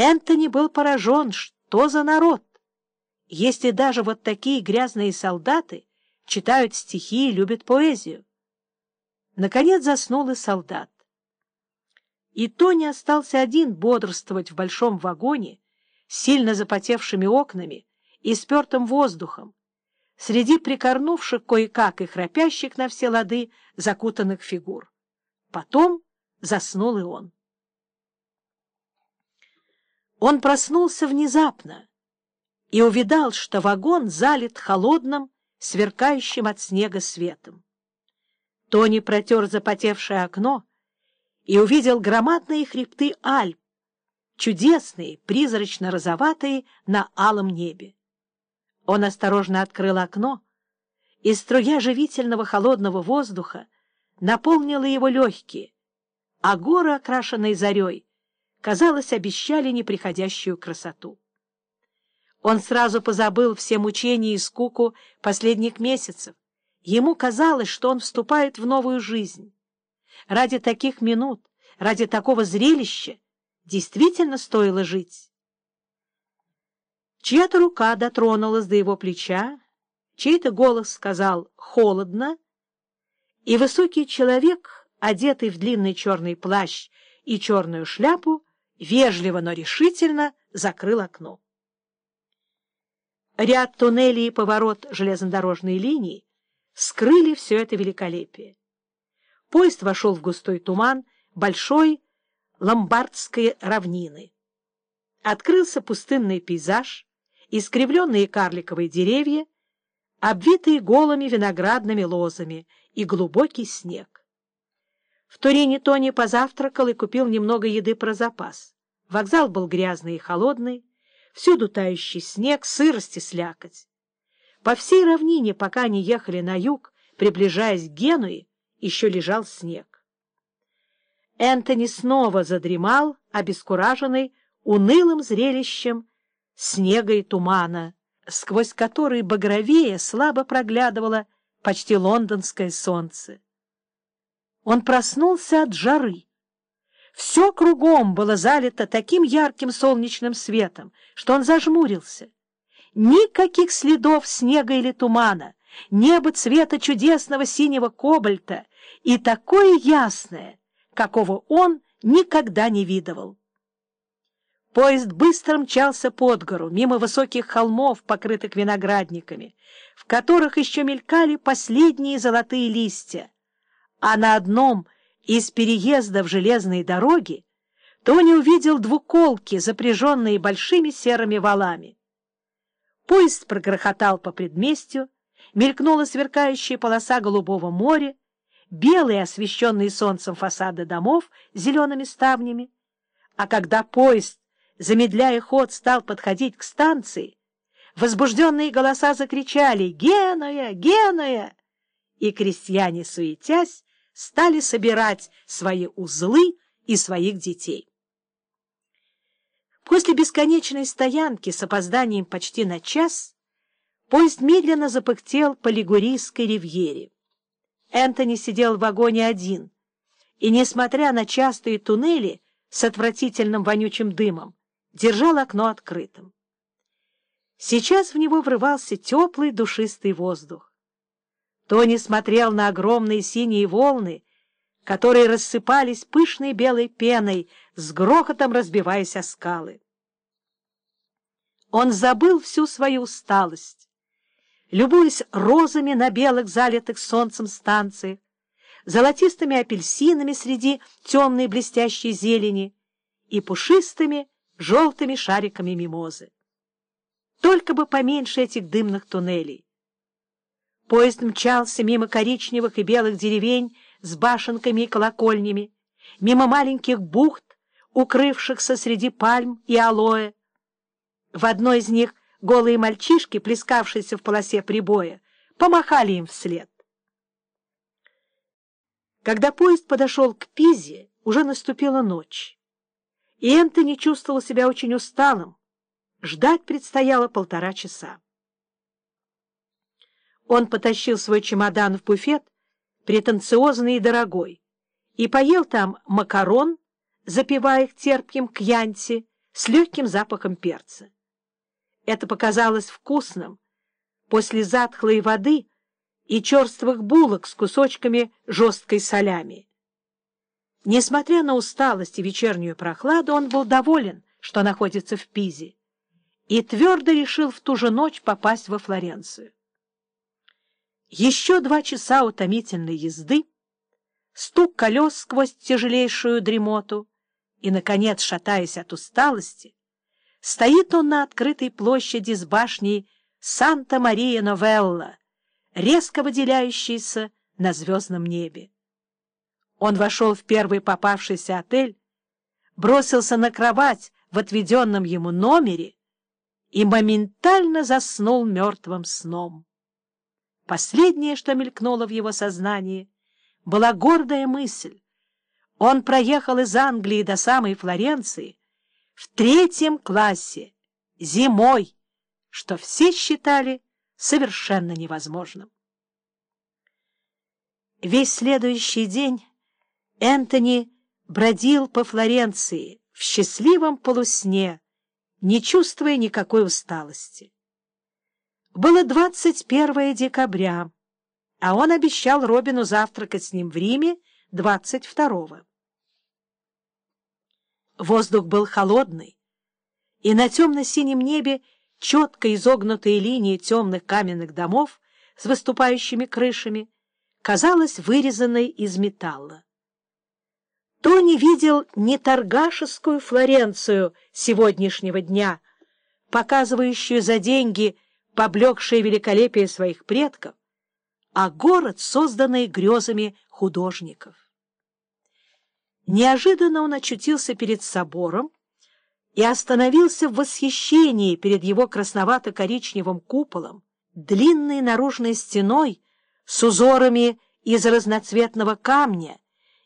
Энтони был поражен, что за народ. Если даже вот такие грязные солдаты читают стихи и любят поэзию. Наконец заснул и солдат. И Тони остался один бодрствовать в большом вагоне, сильно запотевшими окнами и спертым воздухом, среди прикорнувших кое-как и храпящих на все лады закутанных фигур. Потом заснул и он. Он проснулся внезапно и увидал, что вагон залит холодным, сверкающим от снега светом. Тони протер запотевшее окно и увидел громадные хребты Альп, чудесные, призрачно-розоватые на алом небе. Он осторожно открыл окно, и струя живительного холодного воздуха наполнила его легкие, а горы, окрашенные зарей, казалось, обещали неприходящую красоту. Он сразу позабыл все мучения и скуку последних месяцев. Ему казалось, что он вступает в новую жизнь. Ради таких минут, ради такого зрелища действительно стоило жить. Чья-то рука дотронулась до его плеча, чей-то голос сказал «холодно», и высокий человек, одетый в длинный черный плащ и черную шляпу, вежливо, но решительно закрыл окно. Ряд туннелей и поворот железнодорожной линии скрыли все это великолепие. Поезд вошел в густой туман большой ломбардской равнины. Открылся пустынный пейзаж, искривленные карликовые деревья, обвитые голыми виноградными лозами и глубокий снег. В Турине Тони позавтракал и купил немного еды про запас. Вокзал был грязный и холодный, всюду тающий снег, сырость и слякоть. По всей равнине, пока они ехали на юг, приближаясь к Генуе, еще лежал снег. Энтони снова задремал, обескураженный унылым зрелищем снега и тумана, сквозь который багровее слабо проглядывало почти лондонское солнце. Он проснулся от жары. Все кругом было залито таким ярким солнечным светом, что он зажмурился. Никаких следов снега или тумана, небо цвета чудесного синего кобальта и такое ясное, какого он никогда не видывал. Поезд быстро мчался под гору, мимо высоких холмов, покрытых виноградниками, в которых еще мелькали последние золотые листья, а на одном из переездов железной дороги Тони увидел двуколки, запряженные большими серыми валами. Поезд прогрохотал по предместью, мелькнула сверкающая полоса голубого моря, белые, освещенные солнцем фасады домов с зелеными ставнями. А когда поезд, замедляя ход, стал подходить к станции, возбужденные голоса закричали «Геная! Геная!» И крестьяне, суетясь, стали собирать свои узлы и своих детей. После бесконечной стоянки с опозданием почти на час поезд медленно запыхтел по Лигурийской ривьере. Энтони сидел в вагоне один, и, несмотря на частые туннели с отвратительным вонючим дымом, держал окно открытым. Сейчас в него врывался теплый душистый воздух. Тони смотрел на огромные синие волны, которые рассыпались пышной белой пеной, с грохотом разбиваясь о скалы. Он забыл всю свою усталость, любуясь розами на белых залитых солнцем станциях, золотистыми апельсинами среди темной блестящей зелени и пушистыми желтыми шариками мимозы. Только бы поменьше этих дымных туннелей. Поезд мчался мимо коричневых и белых деревень с башенками и колокольнями, мимо маленьких бухт, укрывшихся среди пальм и алоэ. В одной из них голые мальчишки, плескавшиеся в полосе прибоя, помахали им вслед. Когда поезд подошел к Пизе, уже наступила ночь, и Энтони чувствовал себя очень усталым. Ждать предстояло полтора часа. Он потащил свой чемодан в буфет, претенциозный и дорогой, и поел там макарон, запивая их терпким кьянти, с легким запахом перца. Это показалось вкусным после затхлой воды и черствых булок с кусочками жесткой солями. Несмотря на усталость и вечернюю прохладу, он был доволен, что находится в Пизе, и твердо решил в ту же ночь попасть во Флоренцию. Еще два часа утомительной езды, стук колес сквозь тяжелейшую дремоту, и, наконец, шатаясь от усталости, стоит он на открытой площади с башней Санта-Мария-Новелла, резко выделяющейся на звездном небе. Он вошел в первый попавшийся отель, бросился на кровать в отведенном ему номере и моментально заснул мертвым сном. Последнее, что мелькнуло в его сознании, была гордая мысль. Он проехал из Англии до самой Флоренции в третьем классе, зимой, что все считали совершенно невозможным. Весь следующий день Энтони бродил по Флоренции в счастливом полусне, не чувствуя никакой усталости. Было 21 декабря, а он обещал Робину завтракать с ним в Риме 22-го. Воздух был холодный, и на темно-синем небе четко изогнутые линии темных каменных домов с выступающими крышами казалось вырезанной из металла. Тони видел не торгашескую Флоренцию сегодняшнего дня, показывающую за деньги поблекшее великолепие своих предков, а город, созданный грезами художников. Неожиданно он очутился перед собором и остановился в восхищении перед его красновато-коричневым куполом, длинной наружной стеной с узорами из разноцветного камня,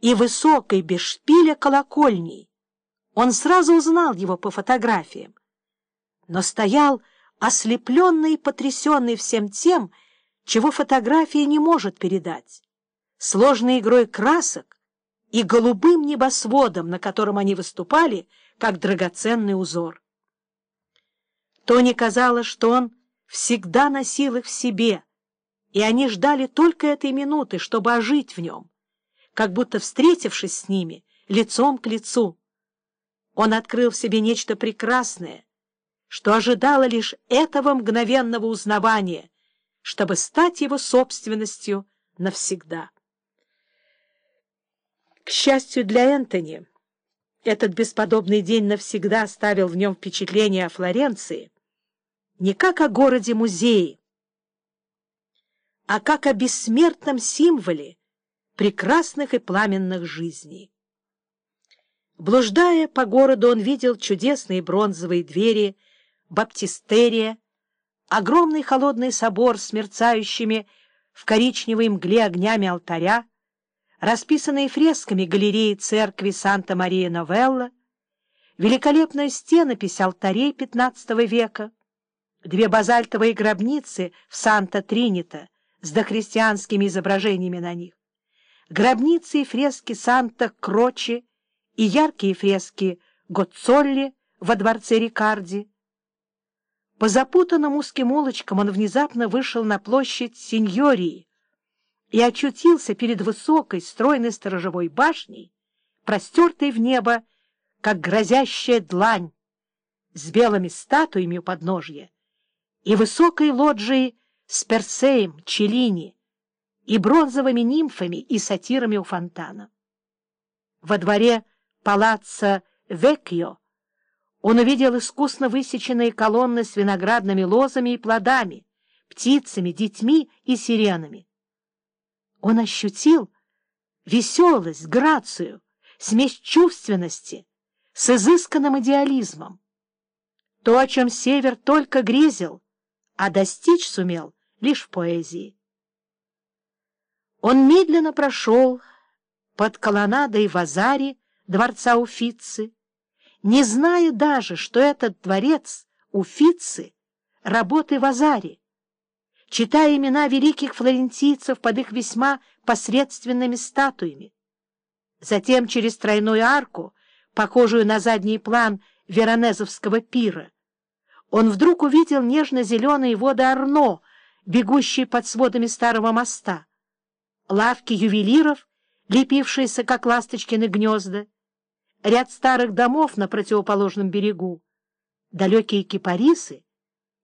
и высокой, без шпиля, колокольней. Он сразу узнал его по фотографиям, но стоял ослепленный и потрясенный всем тем, чего фотография не может передать, сложной игрой красок и голубым небосводом, на котором они выступали, как драгоценный узор. Тони казалось, что он всегда носил их в себе, и они ждали только этой минуты, чтобы ожить в нем как будто встретившись с ними лицом к лицу. Он открыл в себе нечто прекрасное, что ожидало лишь этого мгновенного узнавания, чтобы стать его собственностью навсегда. К счастью для Энтони, этот бесподобный день навсегда оставил в нем впечатление о Флоренции не как о городе-музее, а как о бессмертном символе, прекрасных и пламенных жизней. Блуждая по городу, он видел чудесные бронзовые двери баптистерия, огромный холодный собор с мерцающими в коричневой мгле огнями алтаря, расписанные фресками галереи церкви Санта-Мария-Новелла, великолепную стенопись алтарей XV века, две базальтовые гробницы в Санта-Тринита с дохристианскими изображениями на них, гробницы и фрески Санта-Крочи и яркие фрески Гоцолли во дворце Рикарди. По запутанным узким улочкам он внезапно вышел на площадь Синьории и очутился перед высокой, стройной сторожевой башней, простертой в небо, как грозящая длань, с белыми статуями у подножья и высокой лоджией с Персеем, Челини, и бронзовыми нимфами и сатирами у фонтана. Во дворе палаца Векьо он увидел искусно высеченные колонны с виноградными лозами и плодами, птицами, детьми и сиренами. Он ощутил веселость, грацию, смесь чувственности с изысканным идеализмом. То, о чем Север только грезил, а достичь сумел лишь в поэзии. Он медленно прошел под колоннадой Вазари дворца Уфицы, не зная даже, что этот дворец Уфицы — работы Вазари, читая имена великих флорентийцев под их весьма посредственными статуями. Затем через тройную арку, похожую на задний план веронезовского пира, он вдруг увидел нежно-зеленые воды Арно, бегущие под сводами старого моста, лавки ювелиров, лепившиеся, как ласточкины гнезда, ряд старых домов на противоположном берегу, далекие кипарисы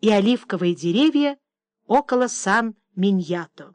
и оливковые деревья около Сан-Миньято.